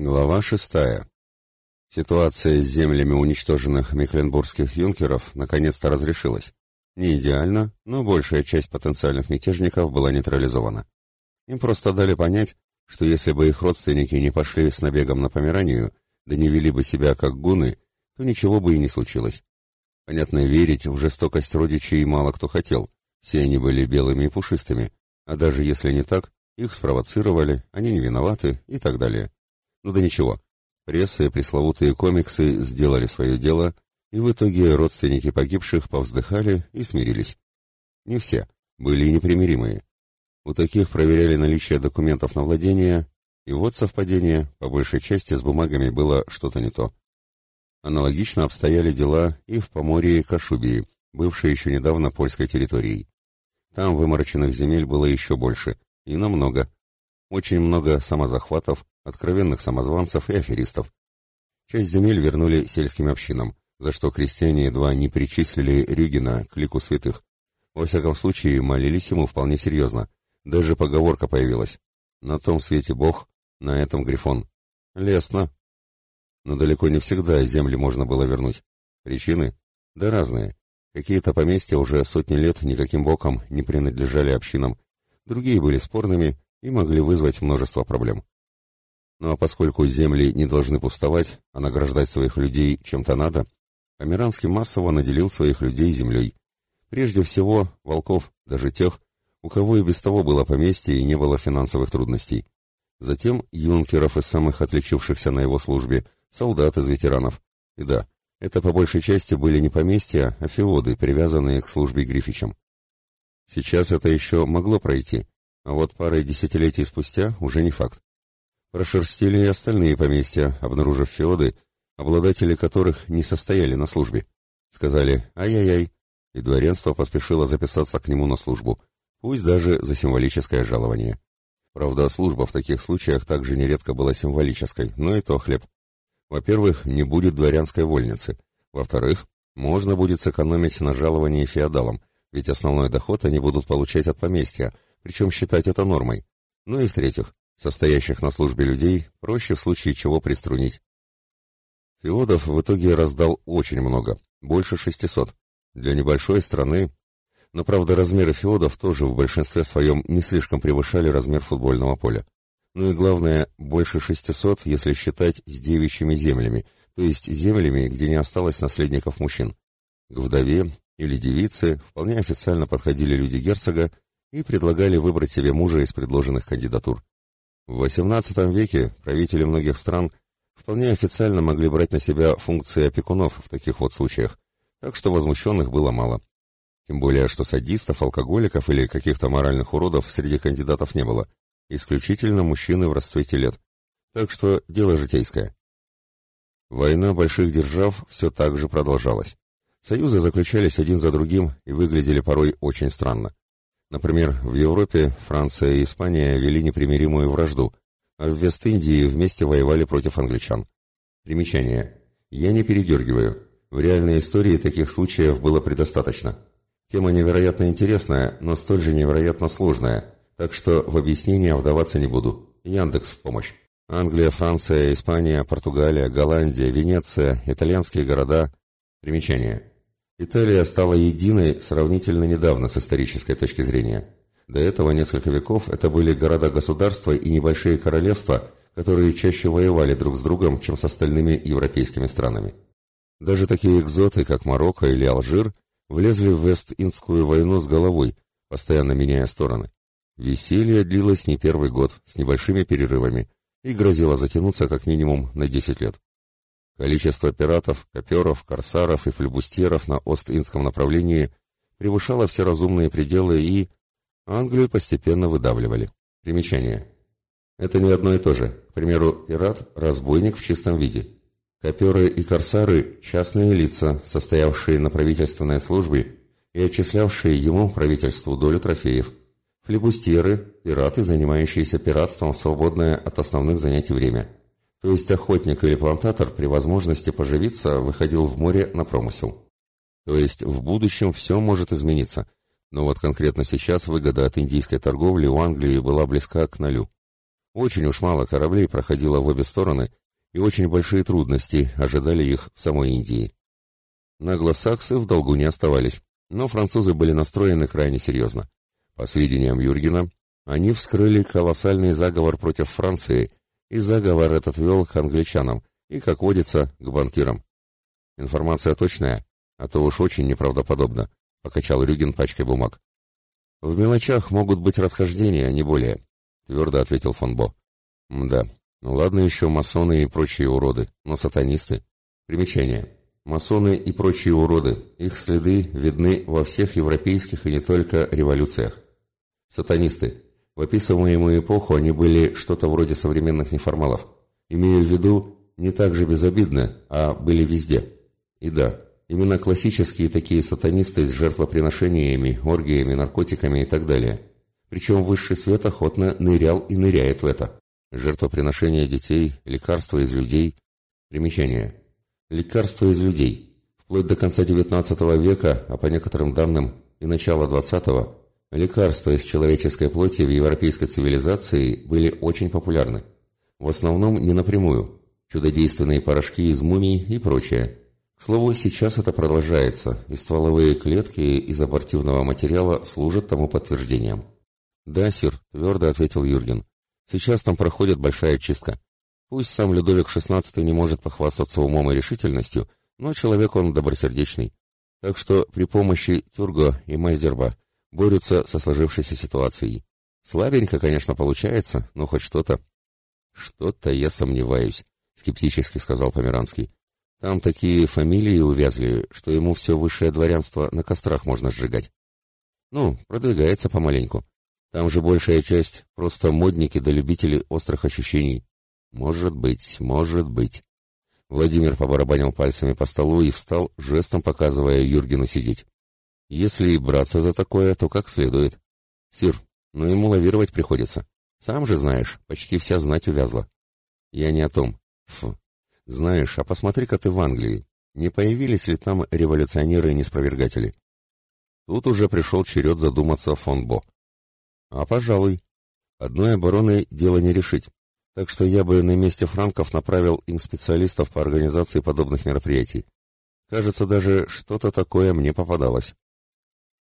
Глава шестая. Ситуация с землями уничтоженных мекленбургских юнкеров наконец-то разрешилась. Не идеально, но большая часть потенциальных мятежников была нейтрализована. Им просто дали понять, что если бы их родственники не пошли с набегом на Померанию, да не вели бы себя как гуны, то ничего бы и не случилось. Понятно, верить в жестокость родичей мало кто хотел. Все они были белыми и пушистыми, а даже если не так, их спровоцировали, они не виноваты и так далее. Ну да ничего. Пресса и пресловутые комиксы сделали свое дело, и в итоге родственники погибших повздыхали и смирились. Не все, были и непримиримые. У таких проверяли наличие документов на владение, и вот совпадение, по большей части с бумагами было что-то не то. Аналогично обстояли дела и в Поморье и Кашубии, бывшей еще недавно польской территорией. Там вымороченных земель было еще больше, и намного. Очень много самозахватов, откровенных самозванцев и аферистов. Часть земель вернули сельским общинам, за что крестьяне едва не причислили Рюгина к лику святых. Во всяком случае, молились ему вполне серьезно. Даже поговорка появилась. «На том свете Бог, на этом Грифон». Лестно. Но далеко не всегда земли можно было вернуть. Причины? Да разные. Какие-то поместья уже сотни лет никаким боком не принадлежали общинам, другие были спорными и могли вызвать множество проблем. Ну а поскольку земли не должны пустовать, а награждать своих людей чем-то надо, Амиранский массово наделил своих людей землей. Прежде всего, волков, даже тех, у кого и без того было поместье и не было финансовых трудностей. Затем юнкеров из самых отличившихся на его службе, солдат из ветеранов. И да, это по большей части были не поместья, а феоды, привязанные к службе Грифичам. Сейчас это еще могло пройти, а вот парой десятилетий спустя уже не факт. Прошерстили и остальные поместья, обнаружив феоды, обладатели которых не состояли на службе. Сказали «ай-яй-яй», и дворянство поспешило записаться к нему на службу, пусть даже за символическое жалование. Правда, служба в таких случаях также нередко была символической, но и то хлеб. Во-первых, не будет дворянской вольницы. Во-вторых, можно будет сэкономить на жаловании феодалам, ведь основной доход они будут получать от поместья, причем считать это нормой. Ну и в-третьих, состоящих на службе людей проще в случае чего приструнить. Феодов в итоге раздал очень много, больше 600. Для небольшой страны, но правда размеры феодов тоже в большинстве своем не слишком превышали размер футбольного поля. Ну и главное, больше 600, если считать с девичьими землями, то есть землями, где не осталось наследников мужчин. К вдове или девице вполне официально подходили люди герцога и предлагали выбрать себе мужа из предложенных кандидатур. В XVIII веке правители многих стран вполне официально могли брать на себя функции опекунов в таких вот случаях, так что возмущенных было мало. Тем более, что садистов, алкоголиков или каких-то моральных уродов среди кандидатов не было исключительно мужчины в расцвете лет. Так что дело житейское. Война больших держав все так же продолжалась. Союзы заключались один за другим и выглядели порой очень странно. Например, в Европе Франция и Испания вели непримиримую вражду, а в Вест-Индии вместе воевали против англичан. Примечание. Я не передергиваю. В реальной истории таких случаев было предостаточно. Тема невероятно интересная, но столь же невероятно сложная – так что в объяснение вдаваться не буду. Яндекс в помощь. Англия, Франция, Испания, Португалия, Голландия, Венеция, итальянские города. Примечание. Италия стала единой сравнительно недавно с исторической точки зрения. До этого несколько веков это были города-государства и небольшие королевства, которые чаще воевали друг с другом, чем с остальными европейскими странами. Даже такие экзоты, как Марокко или Алжир, влезли в Вест-Индскую войну с головой, постоянно меняя стороны. Веселье длилось не первый год, с небольшими перерывами, и грозило затянуться как минимум на 10 лет. Количество пиратов, коперов, корсаров и флебустеров на Ост-Индском направлении превышало все разумные пределы и... Англию постепенно выдавливали. Примечание. Это не одно и то же. К примеру, пират – разбойник в чистом виде. Коперы и корсары – частные лица, состоявшие на правительственной службе и отчислявшие ему правительству долю трофеев – Флебустьеры – пираты, занимающиеся пиратством в свободное от основных занятий время. То есть охотник или плантатор при возможности поживиться выходил в море на промысел. То есть в будущем все может измениться. Но вот конкретно сейчас выгода от индийской торговли у Англии была близка к нулю. Очень уж мало кораблей проходило в обе стороны, и очень большие трудности ожидали их в самой Индии. Наглосаксы в долгу не оставались, но французы были настроены крайне серьезно. По сведениям Юргена, они вскрыли колоссальный заговор против Франции, и заговор этот вел к англичанам и, как водится, к банкирам. Информация точная, а то уж очень неправдоподобно, покачал Рюген пачкой бумаг. В мелочах могут быть расхождения, а не более, твердо ответил фон Бо. Да, ну ладно еще масоны и прочие уроды, но сатанисты. Примечание. Масоны и прочие уроды, их следы видны во всех европейских и не только революциях. Сатанисты. В описываемую эпоху они были что-то вроде современных неформалов. Имею в виду, не так же безобидны, а были везде. И да, именно классические такие сатанисты с жертвоприношениями, оргиями, наркотиками и так далее. Причем высший свет охотно нырял и ныряет в это. Жертвоприношение детей, лекарства из людей. Примечание. Лекарства из людей. Вплоть до конца XIX века, а по некоторым данным и начала XX, лекарства из человеческой плоти в европейской цивилизации были очень популярны. В основном не напрямую. Чудодейственные порошки из мумий и прочее. К слову, сейчас это продолжается, и стволовые клетки из абортивного материала служат тому подтверждением. «Да, сир», — твердо ответил Юрген. «Сейчас там проходит большая чистка. Пусть сам Людовик XVI не может похвастаться умом и решительностью, но человек он добросердечный. Так что при помощи Тюрго и Мальзерба борются со сложившейся ситуацией. Слабенько, конечно, получается, но хоть что-то. Что-то я сомневаюсь, скептически сказал Померанский. Там такие фамилии увязли, что ему все высшее дворянство на кострах можно сжигать. Ну, продвигается помаленьку. Там же большая часть просто модники да любители острых ощущений. Может быть, может быть. Владимир побарабанил пальцами по столу и встал, жестом показывая Юргену сидеть. Если и браться за такое, то как следует. Сир, но ему лавировать приходится. Сам же знаешь, почти вся знать увязла. Я не о том. Фу. Знаешь, а посмотри-ка ты в Англии. Не появились ли там революционеры и неспровергатели? Тут уже пришел черед задуматься фон Бо. А, пожалуй. Одной обороной дело не решить. Так что я бы на месте франков направил им специалистов по организации подобных мероприятий. Кажется, даже что-то такое мне попадалось.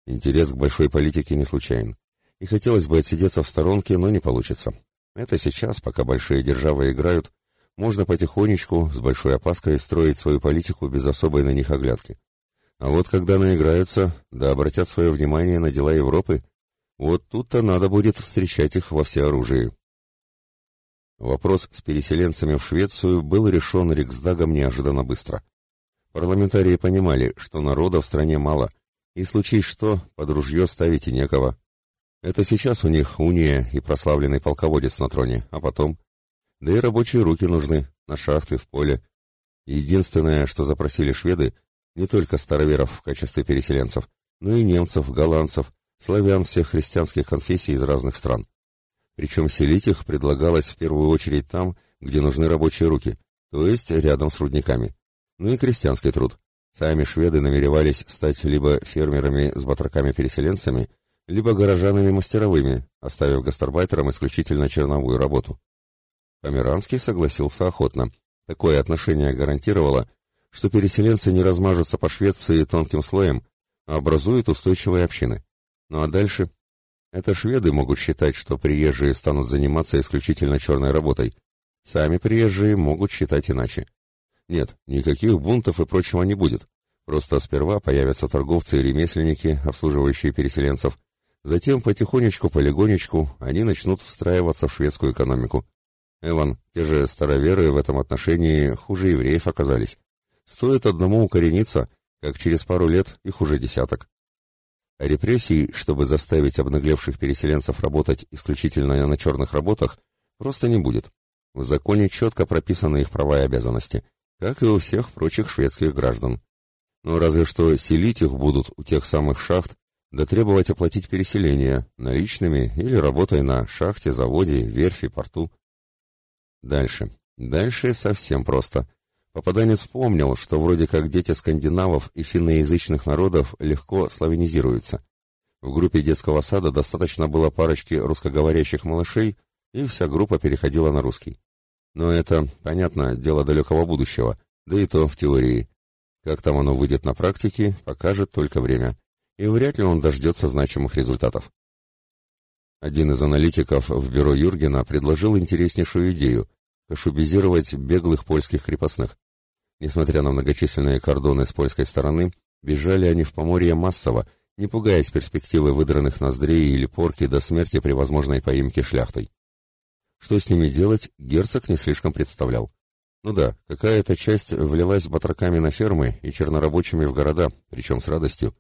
Интерес к большой политике не случайен. И хотелось бы отсидеться в сторонке, но не получится. Это сейчас, пока большие державы играют, можно потихонечку, с большой опаской, строить свою политику без особой на них оглядки. А вот когда наиграются, да обратят свое внимание на дела Европы, вот тут-то надо будет встречать их во всеоружии. Вопрос с переселенцами в Швецию был решен Риксдагом неожиданно быстро. Парламентарии понимали, что народа в стране мало, и случись что, под ружье ставить некого. Это сейчас у них уния и прославленный полководец на троне, а потом... Да и рабочие руки нужны, на шахты, в поле. Единственное, что запросили шведы, не только староверов в качестве переселенцев, но и немцев, голландцев, славян всех христианских конфессий из разных стран. Причем селить их предлагалось в первую очередь там, где нужны рабочие руки, то есть рядом с рудниками. Ну и крестьянский труд. Сами шведы намеревались стать либо фермерами с батраками-переселенцами, либо горожанами мастеровыми, оставив гастарбайтерам исключительно черновую работу. Померанский согласился охотно. Такое отношение гарантировало, что переселенцы не размажутся по Швеции тонким слоем, а образуют устойчивые общины. Ну а дальше это шведы могут считать, что приезжие станут заниматься исключительно черной работой. Сами приезжие могут считать иначе. Нет, никаких бунтов и прочего не будет. Просто сперва появятся торговцы и ремесленники, обслуживающие переселенцев. Затем потихонечку-полигонечку они начнут встраиваться в шведскую экономику. Эван, те же староверы в этом отношении хуже евреев оказались. Стоит одному укорениться, как через пару лет их уже десяток. Репрессий, чтобы заставить обнаглевших переселенцев работать исключительно на черных работах, просто не будет. В законе четко прописаны их права и обязанности, как и у всех прочих шведских граждан. Но разве что селить их будут у тех самых шахт, да требовать оплатить переселение наличными или работой на шахте, заводе, верфи, порту. Дальше. Дальше совсем просто. Попаданец помнил, что вроде как дети скандинавов и финноязычных народов легко славянизируются. В группе детского сада достаточно было парочки русскоговорящих малышей, и вся группа переходила на русский. Но это, понятно, дело далекого будущего, да и то в теории. Как там оно выйдет на практике, покажет только время. И вряд ли он дождется значимых результатов. Один из аналитиков в бюро Юргена предложил интереснейшую идею – кашубизировать беглых польских крепостных. Несмотря на многочисленные кордоны с польской стороны, бежали они в Поморье массово, не пугаясь перспективы выдранных ноздрей или порки до смерти при возможной поимке шляхтой. Что с ними делать, герцог не слишком представлял. Ну да, какая-то часть влилась батраками на фермы и чернорабочими в города, причем с радостью.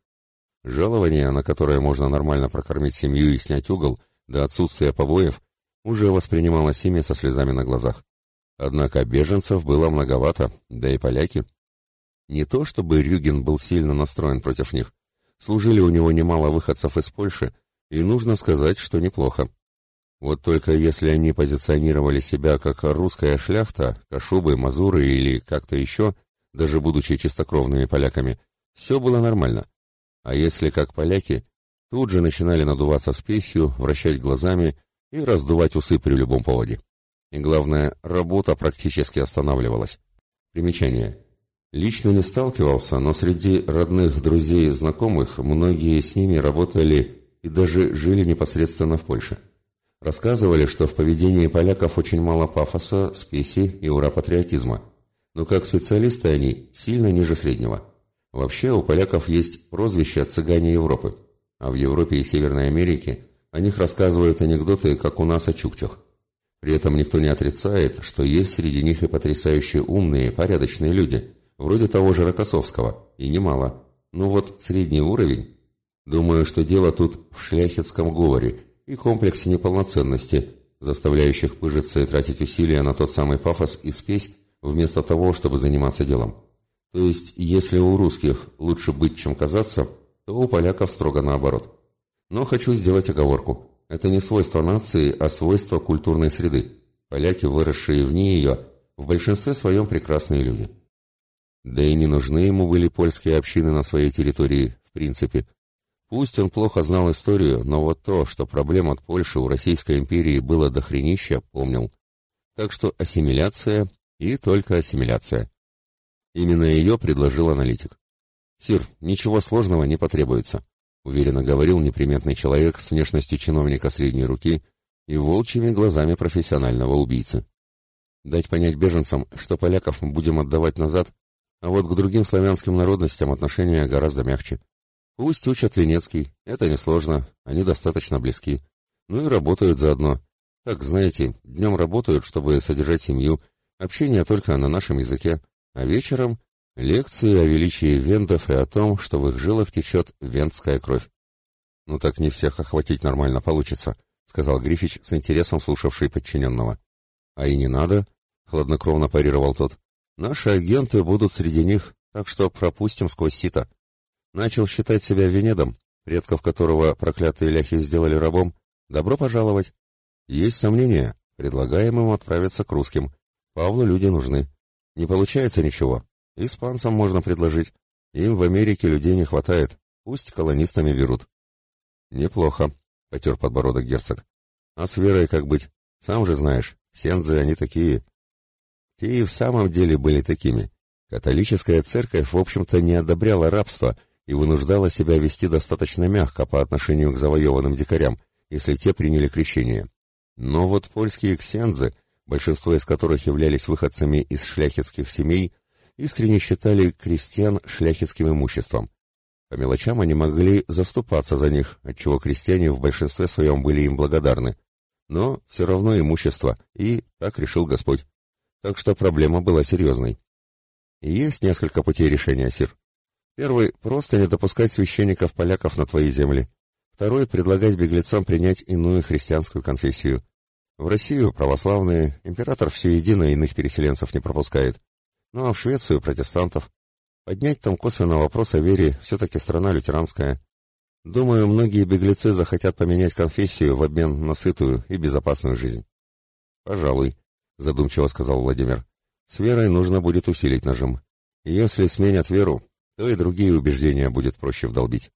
Жалование, на которое можно нормально прокормить семью и снять угол, до отсутствия побоев, уже воспринималось ими со слезами на глазах. Однако беженцев было многовато, да и поляки. Не то чтобы Рюген был сильно настроен против них. Служили у него немало выходцев из Польши, и нужно сказать, что неплохо. Вот только если они позиционировали себя как русская шляхта, кашубы, мазуры или как-то еще, даже будучи чистокровными поляками, все было нормально. А если как поляки, тут же начинали надуваться спесью, вращать глазами и раздувать усы при любом поводе. И главное, работа практически останавливалась. Примечание. Лично не сталкивался, но среди родных, друзей знакомых многие с ними работали и даже жили непосредственно в Польше. Рассказывали, что в поведении поляков очень мало пафоса, спеси и ура-патриотизма. Но как специалисты они сильно ниже среднего. Вообще у поляков есть прозвище «цыгане Европы», а в Европе и Северной Америке о них рассказывают анекдоты, как у нас о чукчах. При этом никто не отрицает, что есть среди них и потрясающе умные, порядочные люди, вроде того же Рокоссовского, и немало. Ну вот средний уровень. Думаю, что дело тут в шляхетском говоре – и комплексе неполноценности, заставляющих пыжиться и тратить усилия на тот самый пафос и спесь, вместо того, чтобы заниматься делом. То есть, если у русских лучше быть, чем казаться, то у поляков строго наоборот. Но хочу сделать оговорку. Это не свойство нации, а свойство культурной среды. Поляки, выросшие вне ее, в большинстве своем прекрасные люди. Да и не нужны ему были польские общины на своей территории, в принципе. Пусть он плохо знал историю, но вот то, что проблем от Польши у Российской империи было дохренища, помнил. Так что ассимиляция и только ассимиляция. Именно ее предложил аналитик. «Сир, ничего сложного не потребуется», — уверенно говорил неприметный человек с внешностью чиновника средней руки и волчьими глазами профессионального убийцы. «Дать понять беженцам, что поляков мы будем отдавать назад, а вот к другим славянским народностям отношения гораздо мягче. Пусть учат Венецкий, это несложно, они достаточно близки. Ну и работают заодно. Так, знаете, днем работают, чтобы содержать семью, общение только на нашем языке, а вечером лекции о величии вендов и о том, что в их жилах течет вендская кровь. «Ну так не всех охватить нормально получится», — сказал Грифич с интересом слушавший подчиненного. «А и не надо», — хладнокровно парировал тот. «Наши агенты будут среди них, так что пропустим сквозь сито». Начал считать себя Венедом, предков которого проклятые ляхи сделали рабом. Добро пожаловать. Есть сомнения. Предлагаем им отправиться к русским. Павлу люди нужны. Не получается ничего. Испанцам можно предложить. Им в Америке людей не хватает. Пусть колонистами берут. Неплохо, потер подбородок герцог. А с верой как быть? Сам же знаешь, сензы они такие. Те и в самом деле были такими. Католическая церковь, в общем-то, не одобряла рабство и вынуждала себя вести достаточно мягко по отношению к завоеванным дикарям, если те приняли крещение. Но вот польские ксензы, большинство из которых являлись выходцами из шляхетских семей, искренне считали крестьян шляхетским имуществом. По мелочам они могли заступаться за них, отчего крестьяне в большинстве своем были им благодарны. Но все равно имущество, и так решил Господь. Так что проблема была серьезной. Есть несколько путей решения, Сир. Первый – просто не допускать священников-поляков на твои земли. Второй – предлагать беглецам принять иную христианскую конфессию. В Россию православные, император все едино иных переселенцев не пропускает. Ну а в Швецию протестантов. Поднять там косвенно вопрос о вере, все-таки страна лютеранская. Думаю, многие беглецы захотят поменять конфессию в обмен на сытую и безопасную жизнь. Пожалуй, задумчиво сказал Владимир. С верой нужно будет усилить нажим. Если сменят веру, то и другие убеждения будет проще вдолбить.